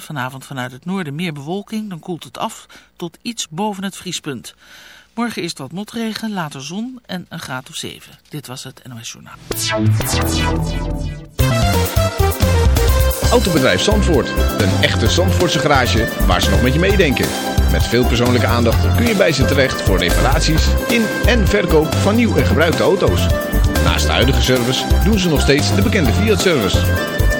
Vanavond vanuit het noorden meer bewolking, dan koelt het af tot iets boven het vriespunt. Morgen is het wat motregen, later zon en een graad of 7. Dit was het NOS Journaal. Autobedrijf Zandvoort. Een echte Zandvoortse garage waar ze nog met je meedenken. Met veel persoonlijke aandacht kun je bij ze terecht voor reparaties in en verkoop van nieuw en gebruikte auto's. Naast de huidige service doen ze nog steeds de bekende Fiat-service.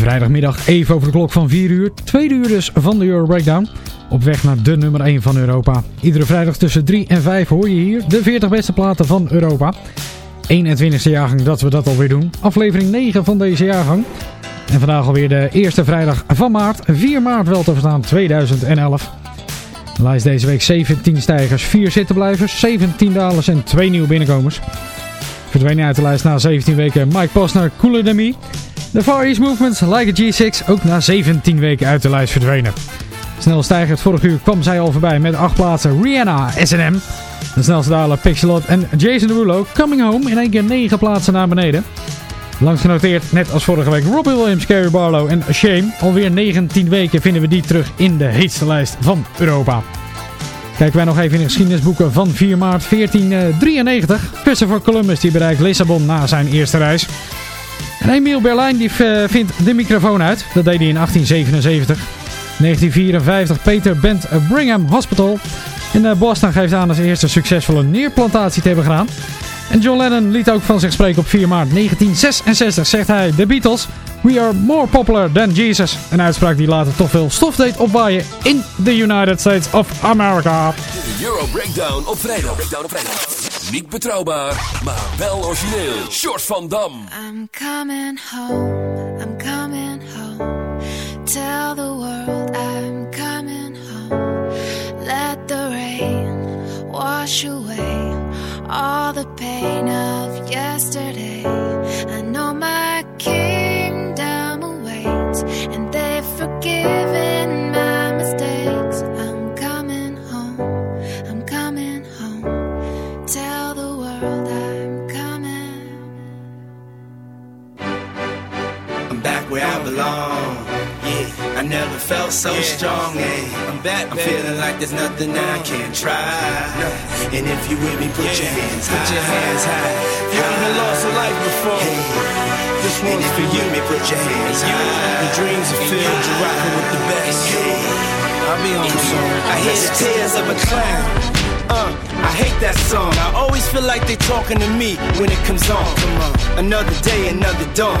Vrijdagmiddag even over de klok van 4 uur. Tweede uur dus van de Euro Breakdown. Op weg naar de nummer 1 van Europa. Iedere vrijdag tussen 3 en 5 hoor je hier de 40 beste platen van Europa. 21e jaargang dat we dat alweer doen. Aflevering 9 van deze jaargang. En vandaag alweer de eerste vrijdag van maart. 4 maart wel te verstaan 2011. De lijst deze week 17 stijgers, 4 zittenblijvers, 17 dalers en 2 nieuwe binnenkomers. Verdwenen uit de lijst na 17 weken Mike Posner, Cooler Me. De Far East Movement, Like a G6, ook na 17 weken uit de lijst verdwenen. Snel stijgend vorig uur kwam zij al voorbij met 8 plaatsen Rihanna, S&M. De snelste daler Pixelot en Jason Derulo, Coming Home in één keer 9 plaatsen naar beneden. Langs genoteerd, net als vorige week, Robbie Williams, Carrie Barlow en Shame. Alweer 19 weken vinden we die terug in de heetste lijst van Europa. Kijken wij nog even in de geschiedenisboeken van 4 maart 1493. Christopher Columbus die bereikt Lissabon na zijn eerste reis. En Emiel Berlijn die eh, vindt de microfoon uit. Dat deed hij in 1877. 1954 Peter Bent Brigham Hospital. In eh, Boston geeft aan als eerste succesvolle neerplantatie te hebben gedaan. En John Lennon liet ook van zich spreken op 4 maart 1966. Zegt hij, de Beatles, we are more popular than Jesus. Een uitspraak die later toch veel stof deed opwaaien in the United States of America. De Euro Breakdown op vrijdag. Breakdown op vrijdag. Niet betrouwbaar, maar wel origineel. Short van Dam. I'm coming home, I'm coming home. Tell the world I'm coming home. Let the rain wash away all the pain of yesterday. I know my kingdom awaits, and they've forgiven I. Yeah, I never felt so strong. Yeah, I'm back. I'm feeling like there's nothing I can't try. And if you with me, put your hands high. Put your hands high. You even lost a life before. Hey. This one's for you. Me, put your hands high. Your dreams are filled. You're rocking with the best. Hey. I'll be on soon. I hear the tears of a clown. Uh, I hate that song. I always feel like they're talking to me when it comes on. Come on. Another day, another dawn.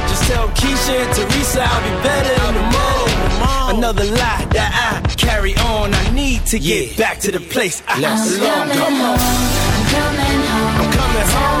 Tell Keisha and Teresa I'll be better in the morning. Another lie that I carry on. I need to get back to the place I I'm belong. coming Come on. home, I'm coming home. I'm coming home.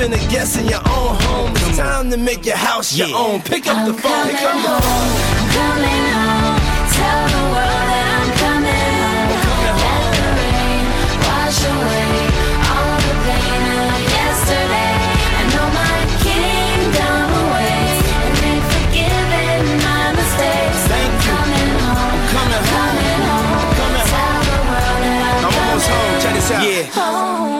been a guest in your own home. It's time to make your house your own. Pick up the phone and come on. I'm coming home. Tell the world that I'm coming home. Let the rain wash away all the pain of yesterday. I know my kingdom awaits, and they've forgiven my mistakes. Thank you. Coming home. Coming home. Coming home. Coming Tell the world that I'm, I'm almost home. Check this out. Yeah. home.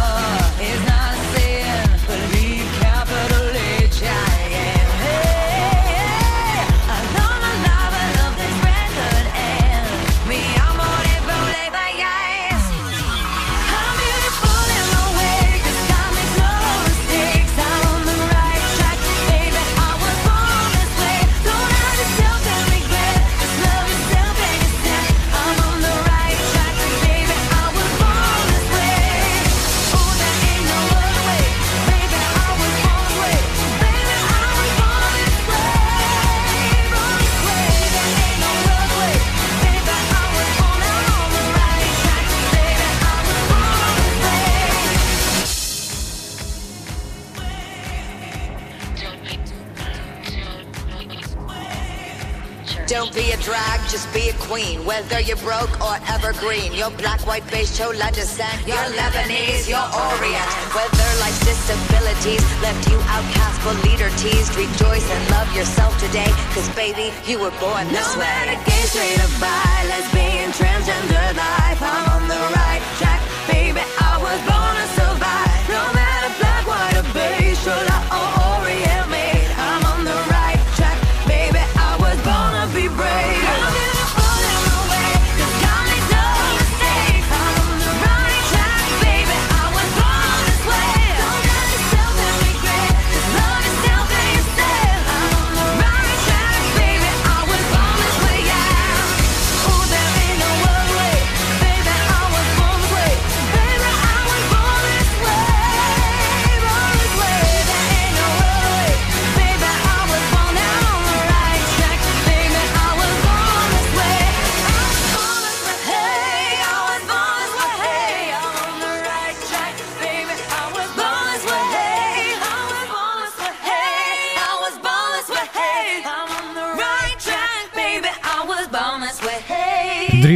Whether you're broke or evergreen, you're black, white, beige, chola descent. You're Lebanese, you're Orient. Whether life's disabilities left you outcast but leader teased, rejoice and love yourself today. Cause baby, you were born this No way. matter gay, straight or bi, lesbian, transgender life, I'm on the right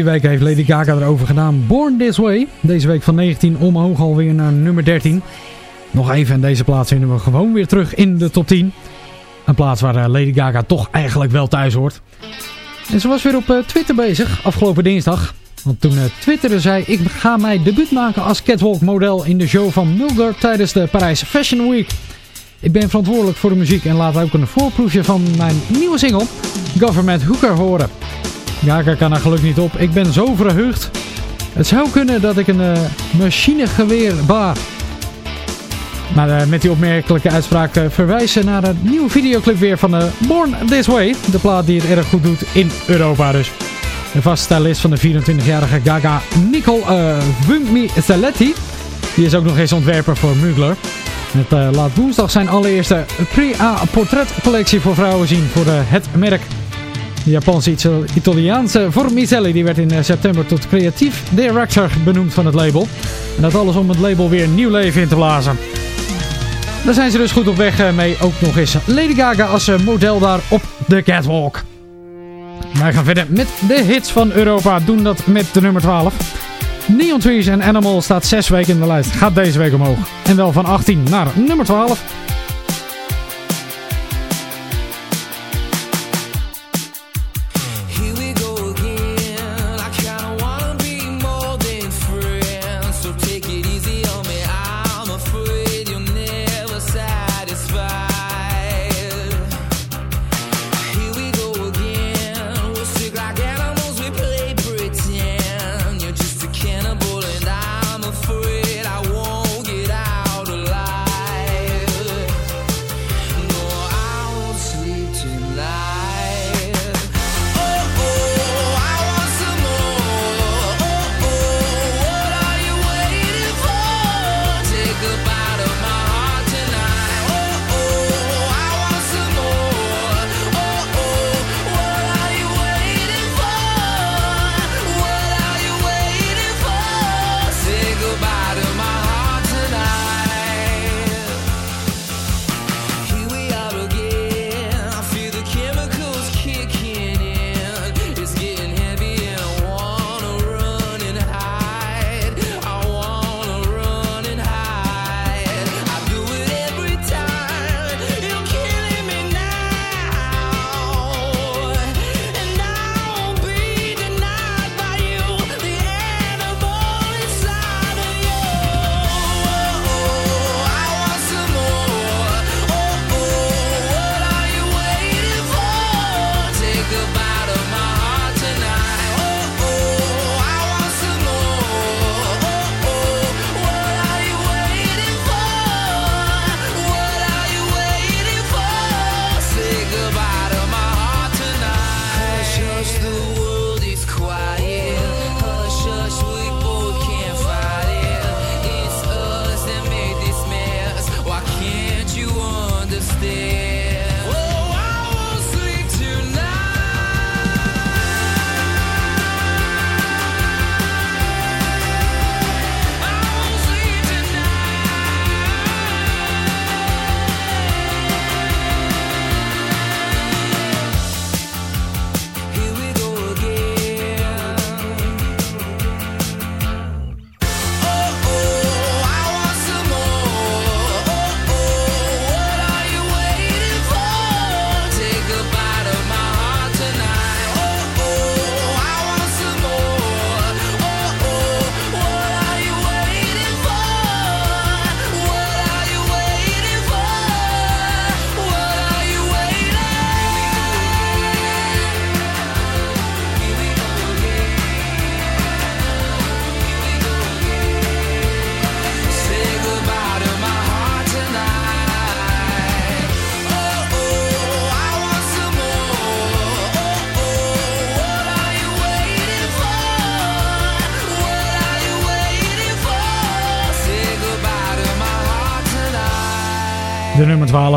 weken heeft Lady Gaga erover gedaan. Born This Way. Deze week van 19 omhoog alweer naar nummer 13. Nog even en deze plaats vinden we gewoon weer terug in de top 10. Een plaats waar eh, Lady Gaga toch eigenlijk wel thuis hoort. En ze was weer op eh, Twitter bezig afgelopen dinsdag. Want toen eh, twitterde zij, ik ga mijn debuut maken als catwalk model in de show van Mulder tijdens de Parijs Fashion Week. Ik ben verantwoordelijk voor de muziek en laat ook een voorproefje van mijn nieuwe single Government Hooker horen. Gaga kan er geluk niet op. Ik ben zo verheugd. Het zou kunnen dat ik een eh, machinegeweer baar. Maar eh, met die opmerkelijke uitspraak uh, verwijzen naar een nieuwe videoclip weer van eh, Born This Way. De plaat die het erg goed doet in Europa dus. De vaste stylist van de 24-jarige Gaga, Nicole uh, Wungmi Zaletti. Die is ook nog eens ontwerper voor Mugler. Het eh, laat woensdag zijn allereerste pre-A portretcollectie voor vrouwen zien voor eh, het merk. Japanse Ita- Italiaanse Formicelli die werd in eh, september tot creatief director benoemd van het label. En dat alles om het label weer nieuw leven in te blazen. Daar zijn ze dus goed op weg eh, mee. Ook nog eens Lady Gaga als eh, model daar op de catwalk. Wij gaan verder met de hits van Europa. Doen dat met de nummer 12. Neon Trees en Animal staat 6 weken in de lijst. Gaat deze week omhoog. En wel van 18 naar nummer 12.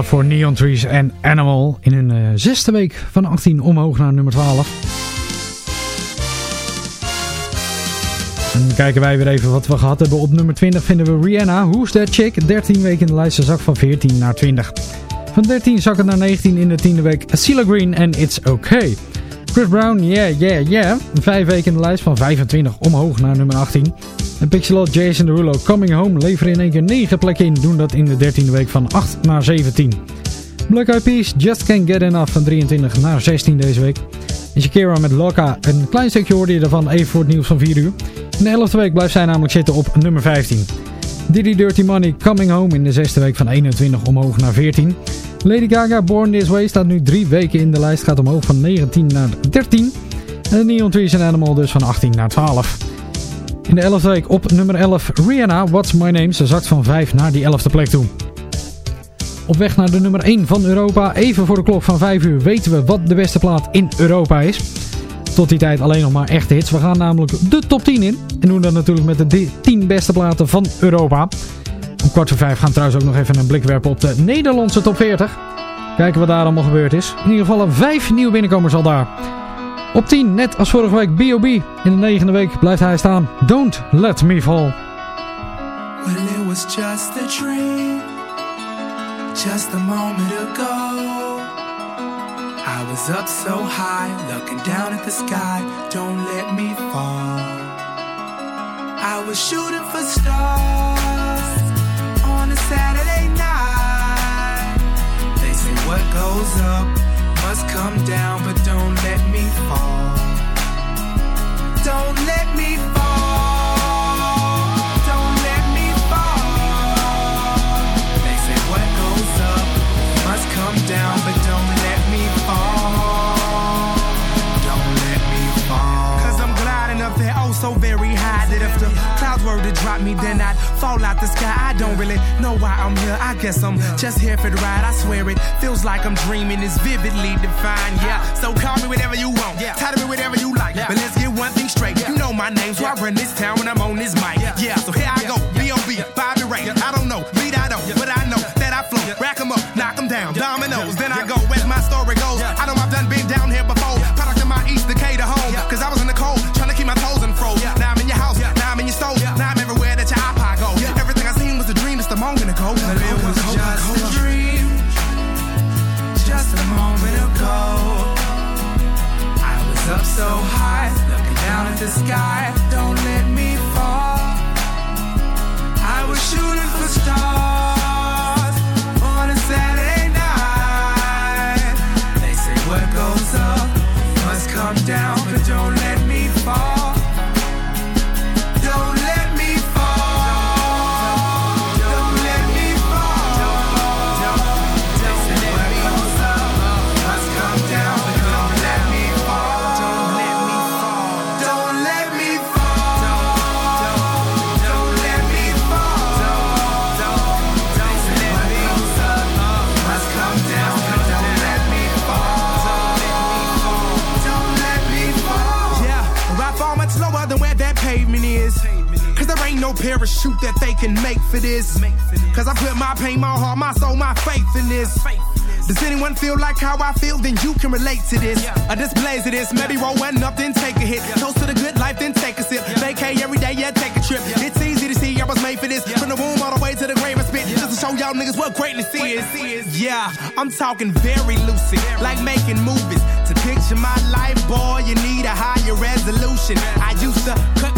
12 voor Neon Trees en Animal. In hun eh, zesde week van 18 omhoog naar nummer 12. En dan kijken wij weer even wat we gehad hebben. Op nummer 20 vinden we Rihanna. Who's That Chick? 13 weken in de lijst. Zak van 14 naar 20. Van 13 zak het naar 19 in de tiende week. Cilla Green en It's Okay. Chris Brown, yeah, yeah, yeah. Vijf weken in de lijst van 25 omhoog naar nummer 18. En Pixelot, Jason Derulo, Coming Home leveren in één keer 9 plekken in. Doen dat in de 13e week van 8 naar 17. Black Eyed Peas, Just Can't Get Enough van 23 naar 16 deze week. En Shakira met Loca, een klein stukje hoorde je ervan even voor het nieuws van 4 uur. In de 11e week blijft zij namelijk zitten op nummer 15. Diddy Dirty Money, Coming Home in de 6e week van 21 omhoog naar 14. Lady Gaga, Born This Way staat nu 3 weken in de lijst, gaat omhoog van 19 naar 13. En de Neon Trees and Animal dus van 18 naar 12. In de 11e week op nummer 11 Rihanna, What's My Name. Ze zakt van 5 naar die 11e plek toe. Op weg naar de nummer 1 van Europa. Even voor de klok van 5 uur weten we wat de beste plaat in Europa is. Tot die tijd alleen nog maar echte hits. We gaan namelijk de top 10 in. En doen dat natuurlijk met de 10 beste platen van Europa. Om kwart voor 5 gaan we trouwens ook nog even een blik werpen op de Nederlandse top 40. Kijken wat daar allemaal gebeurd is. In ieder geval 5 nieuwe binnenkomers al daar. Op 10, net als vorige week, B.O.B. In de negende week blijft hij staan. Don't Let Me Fall. Was just a dream, just a moment ago. I was up so high, looking down at the sky. Don't let me fall. I was shooting for stars on a Saturday night. They say what goes up must come down, but don't let me fall. Don't let me fall. Drop me, then I'd fall out the sky. I don't really know why I'm here. I guess I'm just here for the ride. I swear it feels like I'm dreaming. It's vividly defined. Yeah, so call me whatever you want. Yeah. Title me whatever you like. But let's get one thing straight. You know my name, so I run this town when I'm on this mic. Yeah, this. Cause I put my pain, my heart, my soul, my faith in this. Does anyone feel like how I feel? Then you can relate to this. A displays of this. Maybe roll one up, then take a hit. Toast to the good life, then take a sip. Vacay every day, yeah, take a trip. It's easy to see I was made for this. From the womb all the way to the grave, I spit. Just to show y'all niggas what greatness is. Yeah, I'm talking very lucid. Like making movies. To picture my life, boy, you need a higher resolution. I used to cut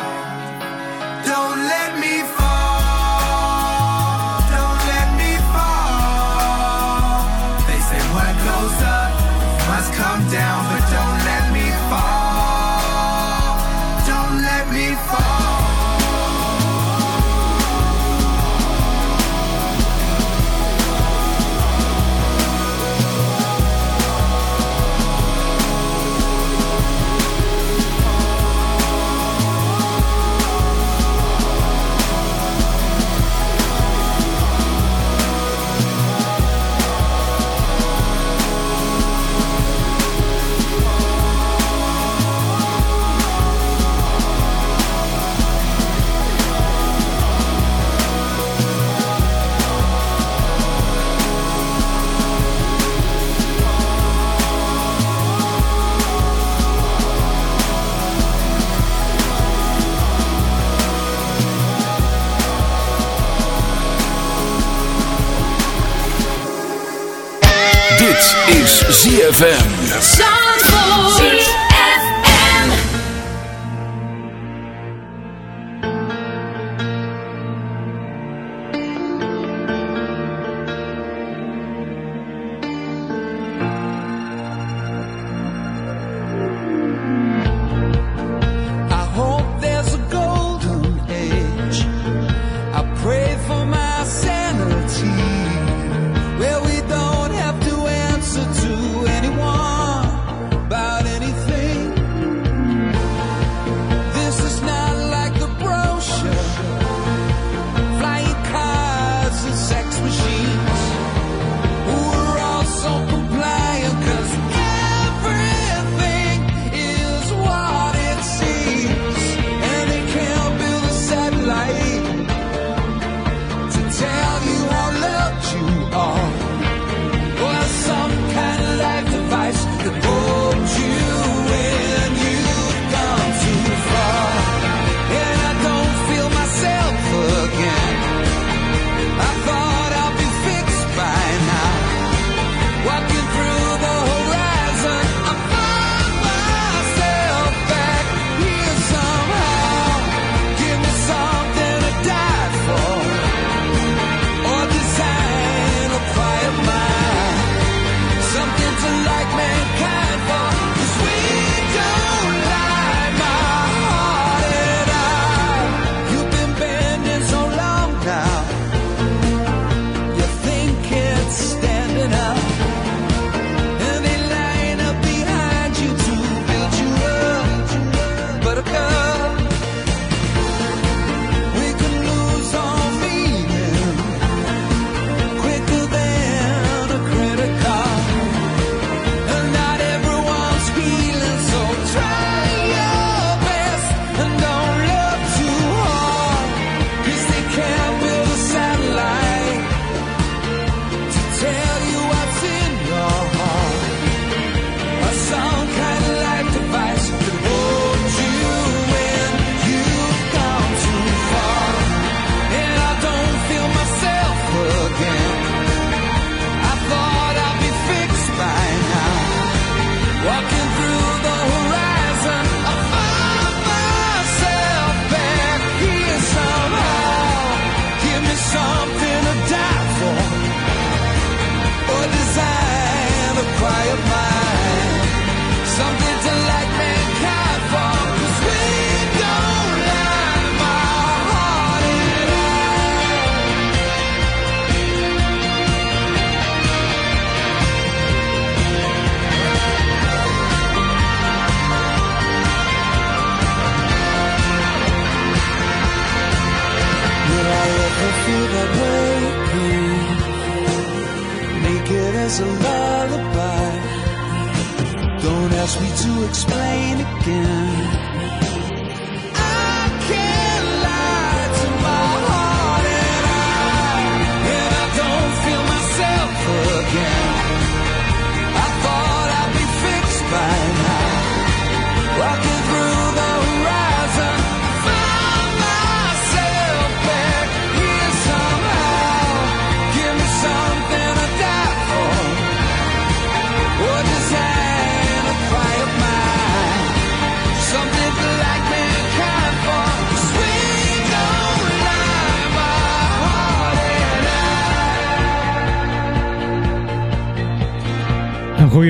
Down,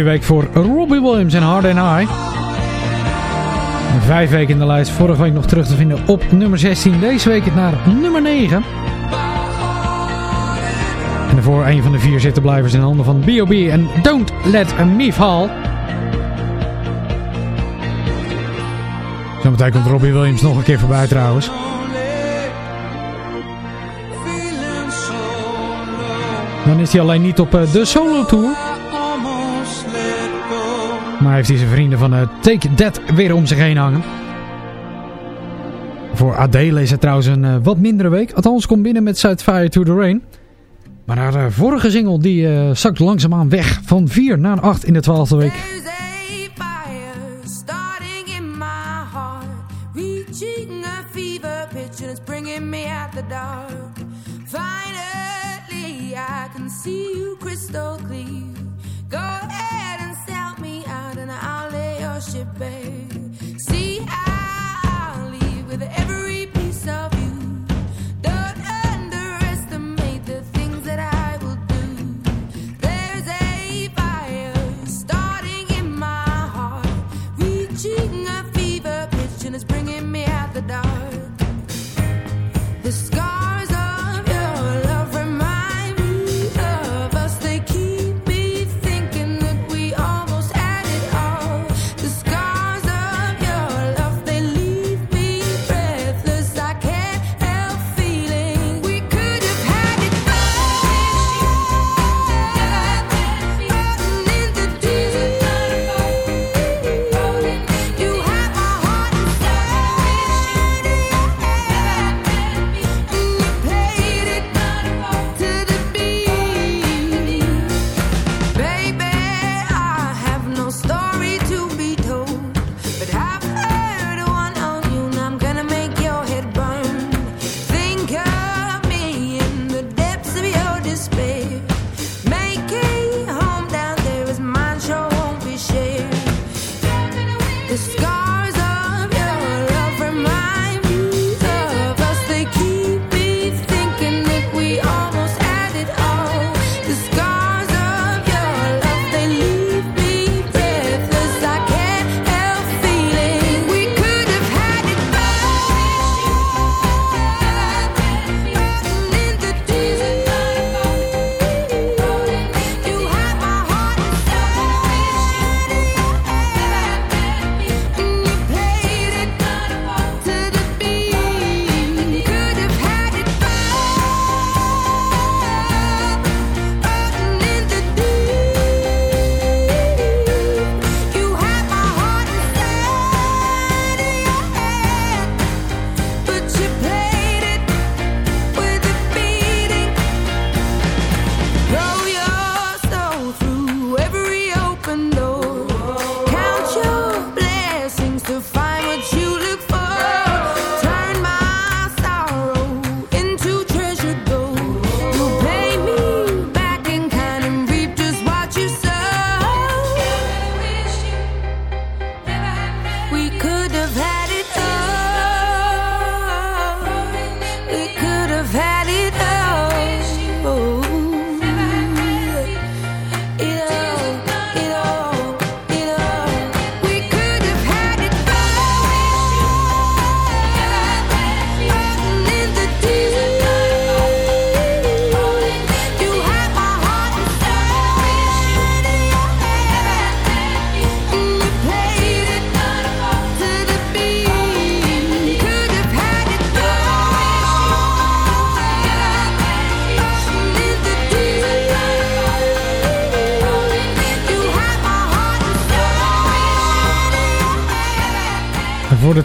goede week voor Robbie Williams en Hard and I. Vijf weken in de lijst, vorige week nog terug te vinden op nummer 16. Deze week het naar nummer 9. En daarvoor een van de vier zittenblijvers in de handen van B.O.B. en Don't Let Me Fall. Zometeen komt Robbie Williams nog een keer voorbij trouwens. Dan is hij alleen niet op eh, de solo tour heeft hij zijn vrienden van uh, Take That weer om zich heen hangen. Voor Adele is het trouwens een uh, wat mindere week. Althans, komt binnen met Set Fire to the Rain. Maar haar eh, vorige single die, zakt langzaamaan weg. Van 4 naar 8 in de 12e week. See you crystal clear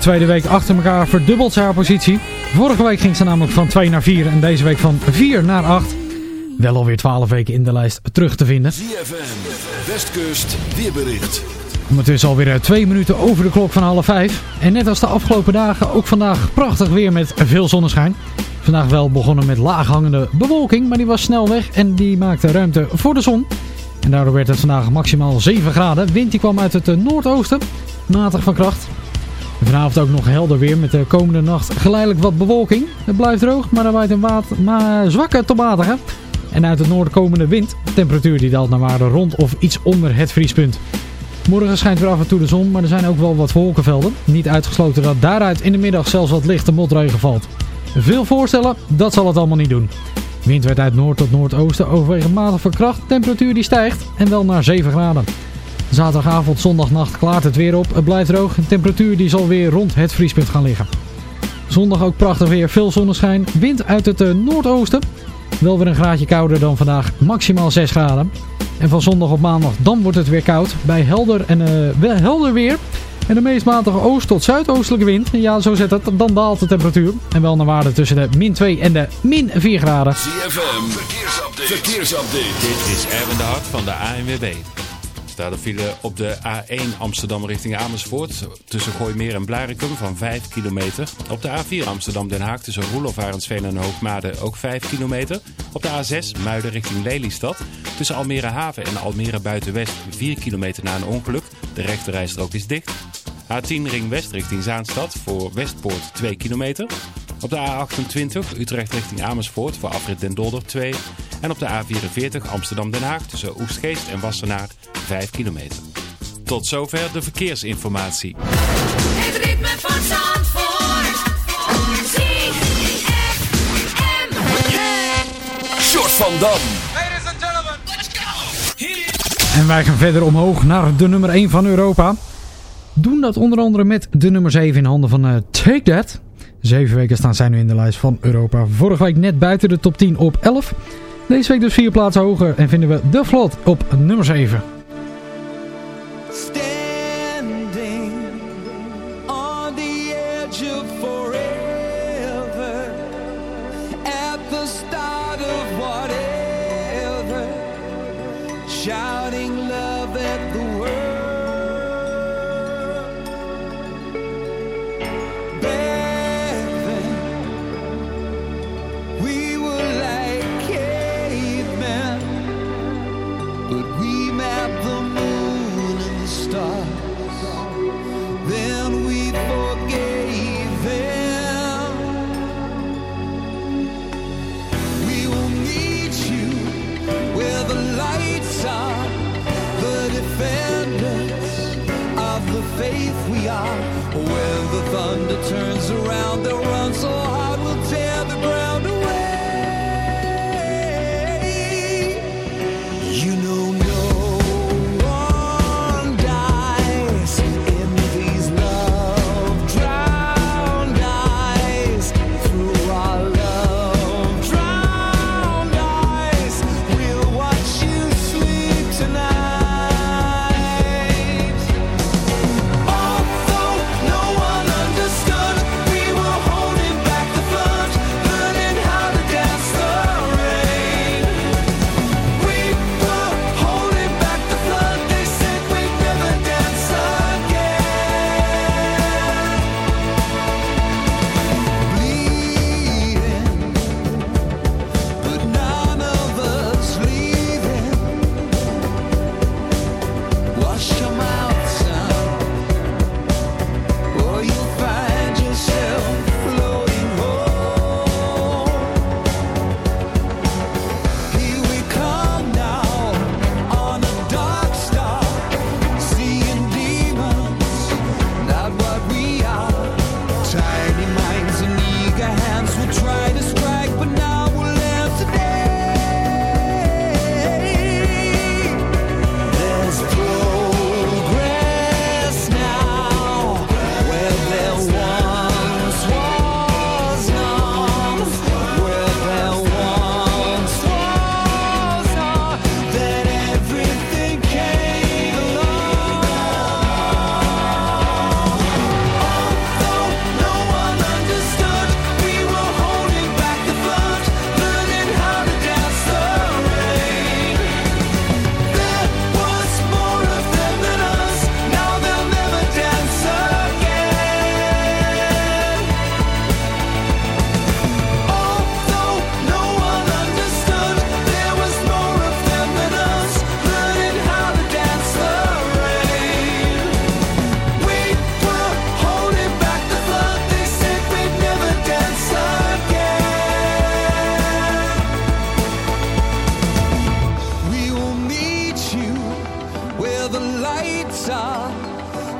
tweede week achter elkaar verdubbelt ze haar positie. Vorige week ging ze namelijk van 2 naar 4 en deze week van 4 naar 8. Wel alweer 12 weken in de lijst terug te vinden. ZFM, Westkust, weerbericht. Ondertussen alweer eh, twee minuten over de klok van half vijf. En net als de afgelopen dagen ook vandaag prachtig weer met veel zonneschijn. Vandaag wel begonnen met laaghangende bewolking, maar die was snel weg en die maakte ruimte voor de zon. En daardoor werd het vandaag maximaal 7 graden. Wind die kwam uit het eh, noordoosten, matig van kracht. Vanavond ook nog helder weer met de komende nacht geleidelijk wat bewolking. Het blijft droog, maar er waait een water, maar zwakke tot matige. En uit het noorden komende wind. Temperatuur die daalt naar waarde rond of iets onder het vriespunt. Morgen schijnt weer af en toe de zon, maar er zijn ook wel wat wolkenvelden. Niet uitgesloten dat daaruit in de middag zelfs wat lichte motregen valt. Veel voorstellen, dat zal het allemaal niet doen. Wind werd uit noord tot noordoosten overwegend matig van kracht. Temperatuur die stijgt en wel naar 7 graden. Zaterdagavond, zondagnacht klaart het weer op. Het blijft droog. Een temperatuur die zal weer rond het vriespunt gaan liggen. Zondag ook prachtig weer, veel zonneschijn. Wind uit het eh, noordoosten. Wel weer een graadje kouder dan vandaag, maximaal 6 graden. En van zondag op maandag, dan wordt het weer koud. Bij helder, en, eh, wel helder weer. En de meest matige oost- tot zuidoostelijke wind. Ja, zo zet het. Dan daalt de temperatuur. En wel naar waarde tussen de min 2 en de min 4 graden. ZFM, verkeersupdate. verkeersupdate. Dit is Erwin de Hart van de ANWB. Een file op de A1 Amsterdam richting Amersfoort. Tussen Gooimeer en Blarikum van 5 kilometer. Op de A4 Amsterdam-Den Haag tussen Roelof, Arendsveen en Hoogmade ook 5 kilometer. Op de A6 Muiden richting Lelystad. Tussen Almere Haven en Almere Buitenwest 4 kilometer na een ongeluk. De rechterrijstrook is dicht. A10 Ring West richting Zaanstad voor Westpoort 2 kilometer. Op de A28 Utrecht richting Amersfoort voor afrit Den Dolder 2. En op de A44 Amsterdam-Den Haag tussen Oestgeest en Wassenaar 5 kilometer. Tot zover de verkeersinformatie. Het ritme van Zandvoort. ZFM. Short van Dam. En wij gaan verder omhoog naar de nummer 1 van Europa. Doen dat onder andere met de nummer 7 in handen van eh, Take That. Zeven weken staan zij nu in de lijst van Europa. Vorige week net buiten de top 10 op 11. Deze week dus vier plaatsen hoger en vinden we De Vlot op nummer 7.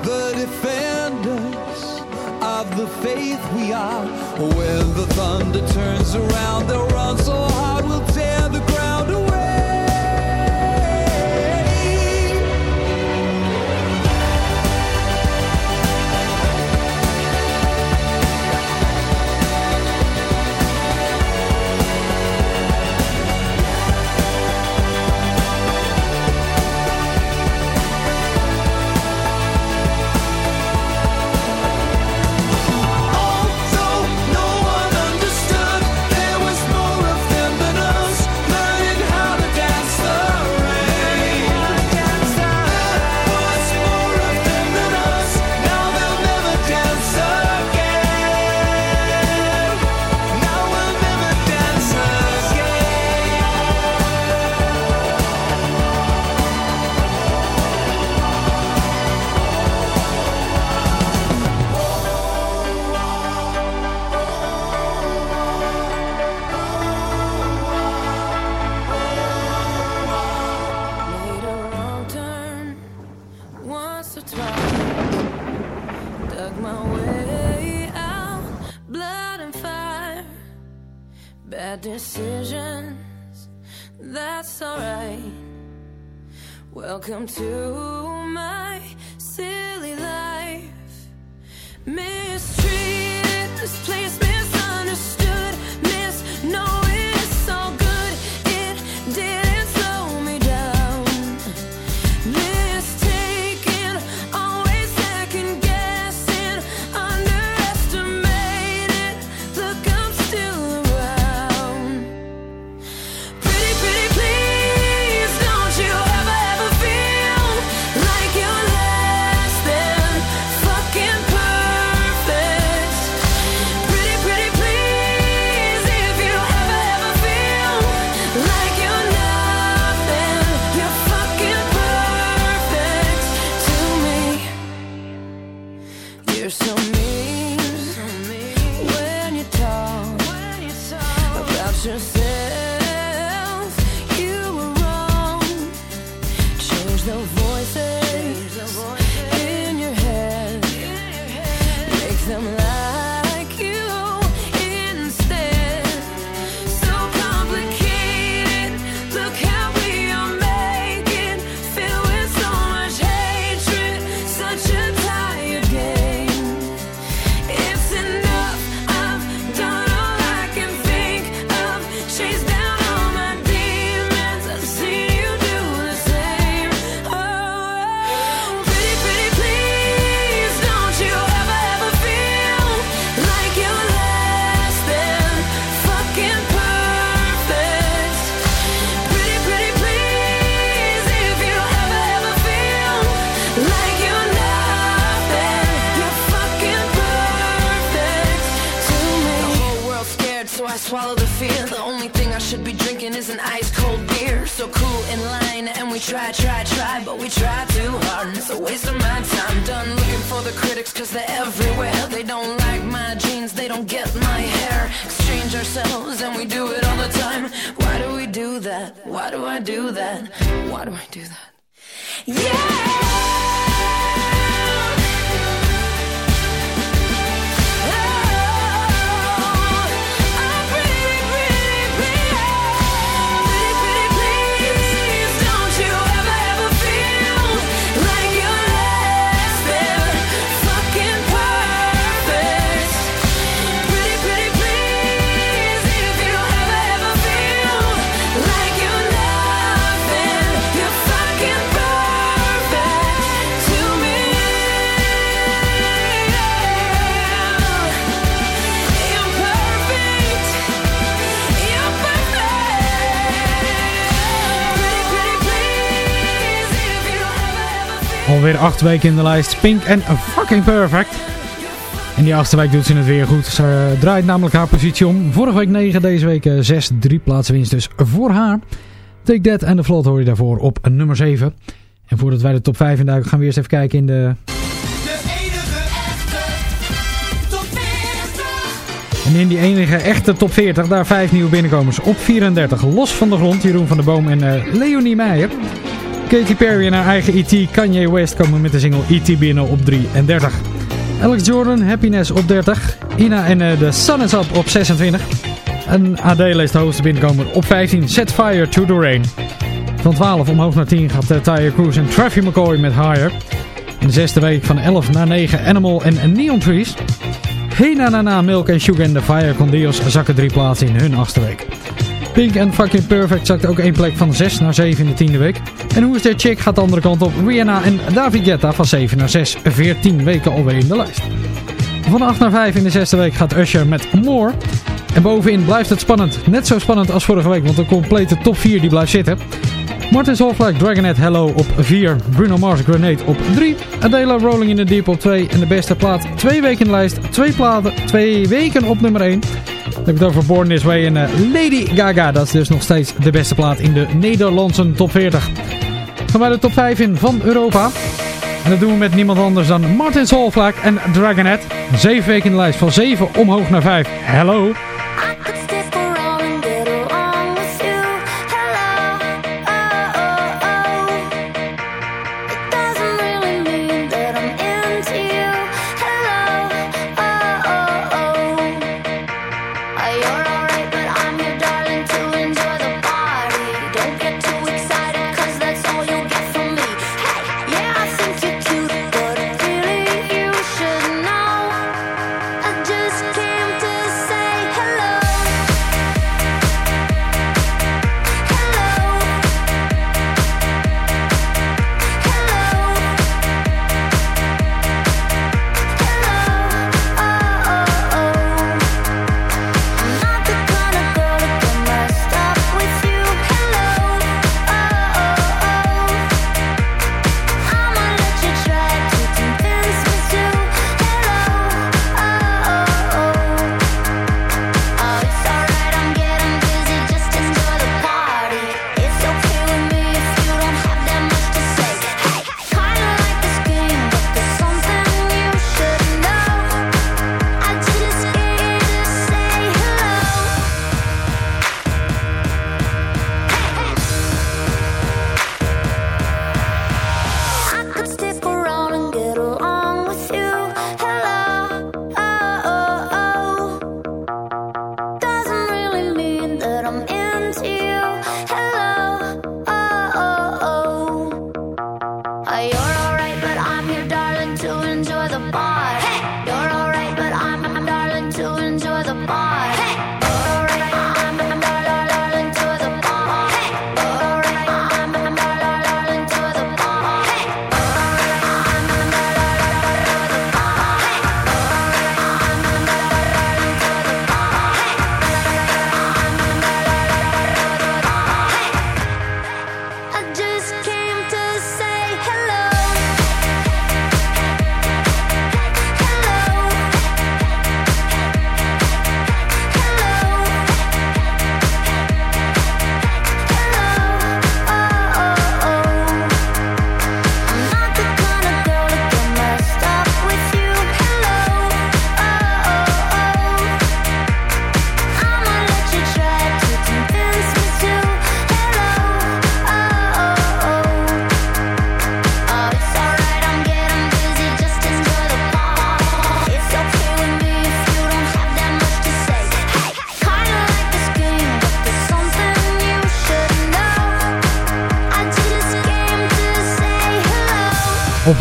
the defenders of the faith we are. When the thunder turns around, they'll run so high. to alweer acht weken in de lijst. Pink en fucking perfect. En die achtste week doet ze het weer goed. Ze draait namelijk haar positie om. Vorige week 9, deze week eh, 6. Drie plaatsen winst dus voor haar. Take That en de Vlot hoor je daarvoor op nummer 7. En voordat wij de top 5 induiken gaan we eerst even kijken in de... De enige echte top 40. En in die enige echte top 40, daar vijf nieuwe binnenkomers op 34. Los van de grond, Jeroen van der Boom en uh, Leonie Meijer. Katy Perry en haar eigen E.T. Kanye West komen met de single E.T. binnen op 33. Alex Jordan, Happiness op 30. Ina en eh, The Sun is Up op 26. En Adele is de hoogste binnenkomer op 15. Set Fire to the Rain. Van 12 omhoog naar 10 gaat uh, Tyre Cruise en Traffy McCoy met Higher. In de zesde week van 11 naar 9 Animal en Neon Trees. Hey na na na Milk en Sugar and the Fire Con Dios zakken drie plaatsen in hun achtste week. Pink and Fucking Perfect zakt ook één plek van 6 naar 7 in de tiende week. En Who's That Chick gaat de andere kant op. Rihanna en David Guetta van 7 naar 6. 14 weken alweer in de lijst. Van 8 naar 5 in de zesde week gaat Usher met More. En bovenin blijft het spannend. Net zo spannend als vorige week, want de complete top 4 die blijft zitten. Martin Solveig, Dragonet Hello op 4. Bruno Mars Grenade op 3. Adela Rolling in the Deep op 2. En de beste plaat twee weken in de lijst. Twee platen, twee weken op nummer 1. Heb ik het over Born This Way en eh, Lady Gaga. Dat is dus nog steeds de beste plaat in de Nederlandse top 40. Gaan wij de top 5 in van Europa. En dat doen we met niemand anders dan Martin Solveig en Dragonet. Zeven weken in de lijst. Van 7 omhoog naar 5. Hello.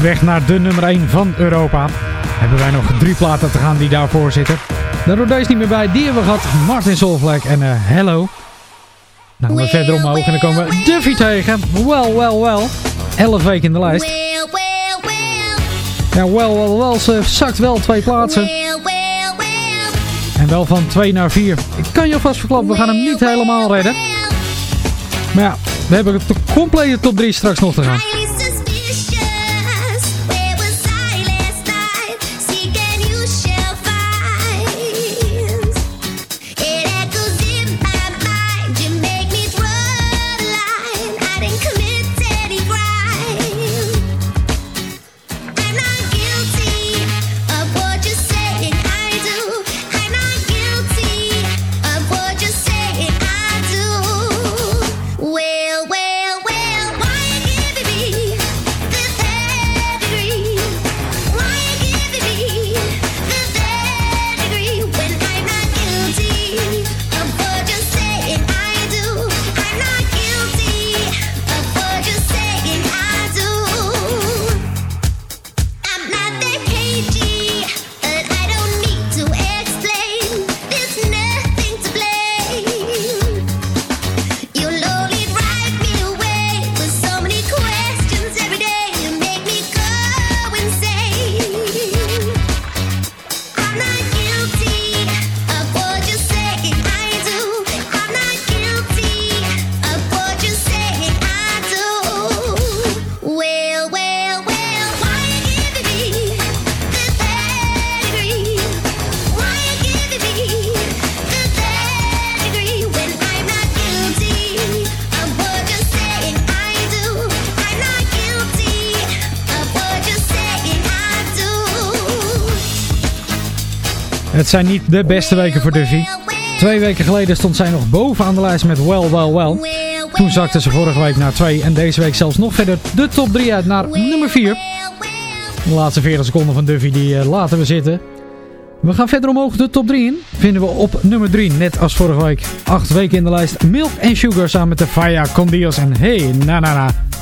Weg naar de nummer 1 van Europa. Hebben wij nog drie platen te gaan die daarvoor zitten. De Rode is niet meer bij. Die hebben we gehad. Martin Solvlek en eh, Hello. Gaan we verder omhoog en dan komen we Duffy tegen. Well, well, well. 11 weken in de lijst. Ja, well, well, well. Ze zakt wel twee plaatsen. En wel van 2 naar 4. Ik kan je alvast verklappen, we gaan hem niet helemaal redden. Maar ja, we hebben de complete top 3 straks nog te gaan. Zijn niet de beste weken voor Duffy. Twee weken geleden stond zij nog bovenaan de lijst met Well, Well, Well. Toen zakte ze vorige week naar 2 en deze week zelfs nog verder de top 3 uit naar nummer 4. De laatste 40 seconden van Duffy die eh, laten we zitten. We gaan verder omhoog de top 3 in. Vinden we op nummer 3, net als vorige week. Acht weken in de lijst Milk and Sugar samen met de Faya Condios en Hey Na Na Na.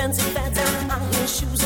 Fancy fads. And high heel shoes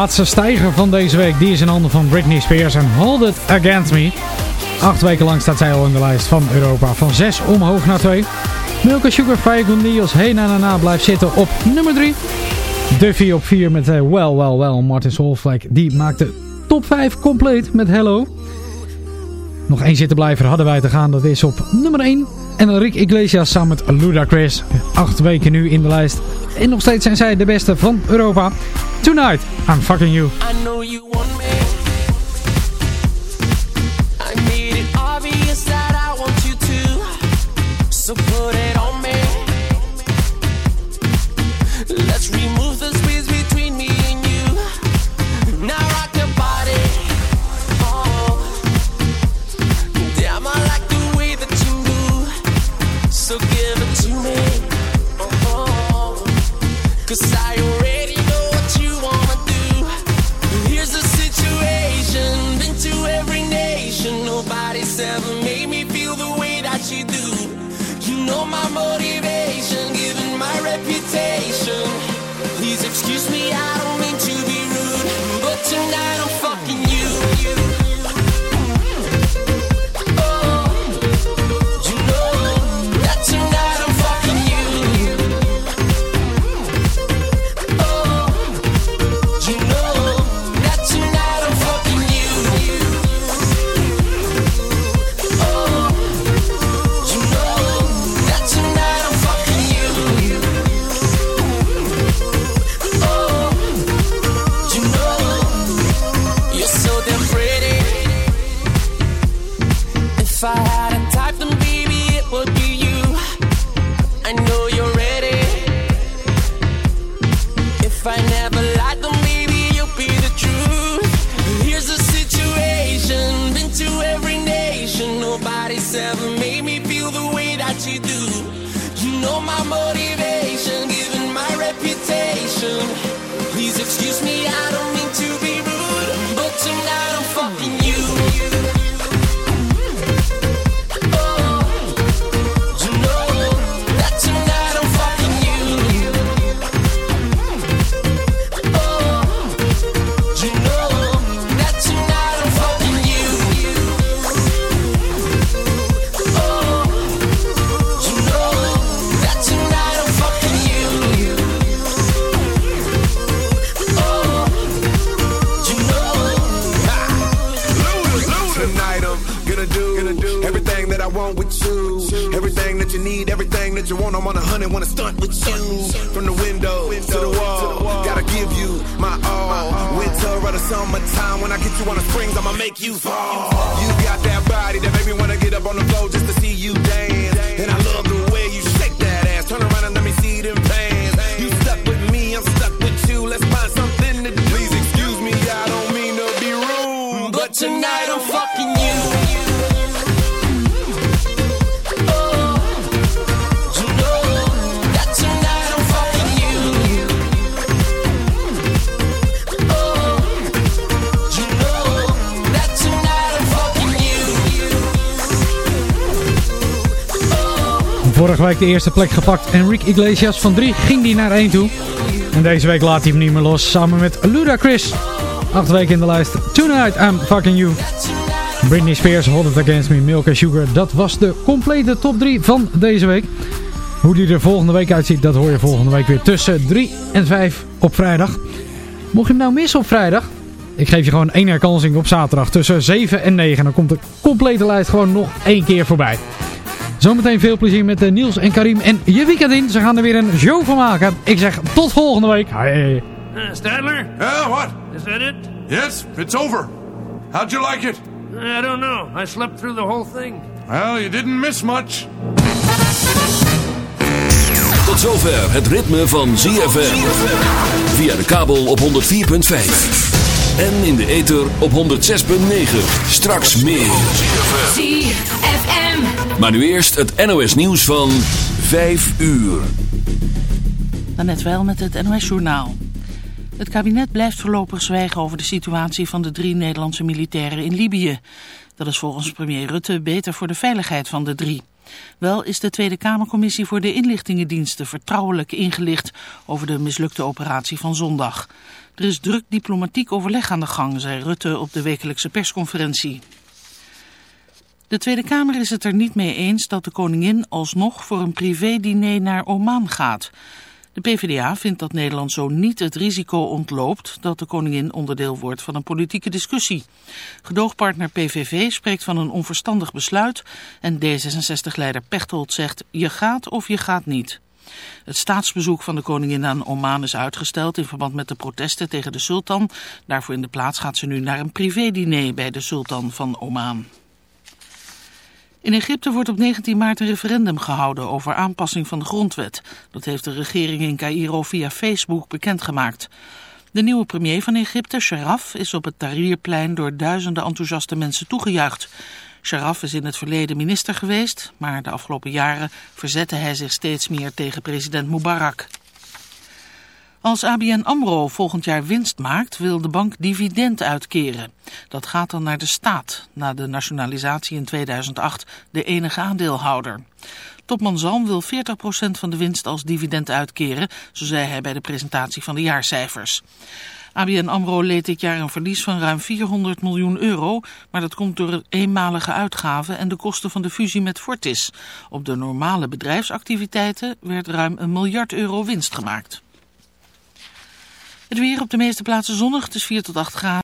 laatste stijger van deze week die is in handen van Britney Spears en Hold It Against Me. Acht weken lang staat zij al in de lijst van Europa. Van 6 omhoog naar 2. Milka Sugar Fagundios Hey Na Na Na blijft zitten op nummer 3. Duffy op vier met eh, Well Well Well. Martin Solveig die maakte top 5 compleet met Hello. Nog één zittenblijver hadden wij te gaan. Dat is op nummer 1. En Rick Iglesias samen met Ludacris. Acht weken nu in de lijst. En nog steeds zijn zij de beste van Europa. Tonight, I'm fucking you. wrong with you? Everything that you need, everything that you want, I'm on a hundred, wanna stunt with you. From the window to the wall, gotta give you my all. Winter or the summertime, when I get you on the springs, I'ma make you fall. You got that body that made me wanna get up on the floor just to see you dance. Vorige week de eerste plek gepakt. Enrique Iglesias van 3 ging die naar 1 toe. En deze week laat hij hem niet meer los. Samen met Ludacris. Acht weken in de lijst. Tonight I'm Fucking You. Britney Spears, Hold It Against Me, Milk and Sugar. Dat was de complete top 3 van deze week. Hoe die er volgende week uitziet, dat hoor je volgende week weer tussen 3 en 5 op vrijdag. Mocht je hem nou missen op vrijdag? Ik geef je gewoon één herkansing op zaterdag tussen 7 en 9. Dan komt de complete lijst gewoon nog één keer voorbij. Zometeen veel plezier met eh, Niels en Karim en je weekend in. Ze gaan er weer een show van maken. Ik zeg tot volgende week. Hey. Uh, Stadler? Yeah, what? Is that it? Yes, it's over. How'd you like it? I don't know. I slept through the whole thing. Well, you didn't miss much. Tot zover het ritme van ZFM. Via de kabel op 104.5. En in de ether op 106.9. Straks meer. ZFM. Maar nu eerst het NOS nieuws van 5 uur. Daarnet wel met het NOS-journaal. Het kabinet blijft voorlopig zwijgen over de situatie van de drie Nederlandse militairen in Libië. Dat is volgens premier Rutte beter voor de veiligheid van de drie. Wel is de Tweede Kamercommissie voor de inlichtingendiensten vertrouwelijk ingelicht over de mislukte operatie van zondag. Er is druk diplomatiek overleg aan de gang, zei Rutte op de wekelijkse persconferentie. De Tweede Kamer is het er niet mee eens dat de koningin alsnog voor een privé-diner naar Oman gaat. De PvdA vindt dat Nederland zo niet het risico ontloopt dat de koningin onderdeel wordt van een politieke discussie. Gedoogpartner PVV spreekt van een onverstandig besluit en D66-leider Pechtold zegt je gaat of je gaat niet. Het staatsbezoek van de koningin aan Oman is uitgesteld in verband met de protesten tegen de sultan. Daarvoor in de plaats gaat ze nu naar een privé-diner bij de sultan van Oman. In Egypte wordt op 19 maart een referendum gehouden over aanpassing van de grondwet. Dat heeft de regering in Cairo via Facebook bekendgemaakt. De nieuwe premier van Egypte, Sharaf, is op het Tahrirplein door duizenden enthousiaste mensen toegejuicht. Sharaf is in het verleden minister geweest, maar de afgelopen jaren verzette hij zich steeds meer tegen president Mubarak. Als ABN AMRO volgend jaar winst maakt, wil de bank dividend uitkeren. Dat gaat dan naar de staat, na de nationalisatie in 2008 de enige aandeelhouder. Topman Zalm wil 40% van de winst als dividend uitkeren, zo zei hij bij de presentatie van de jaarcijfers. ABN AMRO leed dit jaar een verlies van ruim 400 miljoen euro, maar dat komt door eenmalige uitgaven en de kosten van de fusie met Fortis. Op de normale bedrijfsactiviteiten werd ruim een miljard euro winst gemaakt. Het weer op de meeste plaatsen zonnig, is 4 tot 8 graden.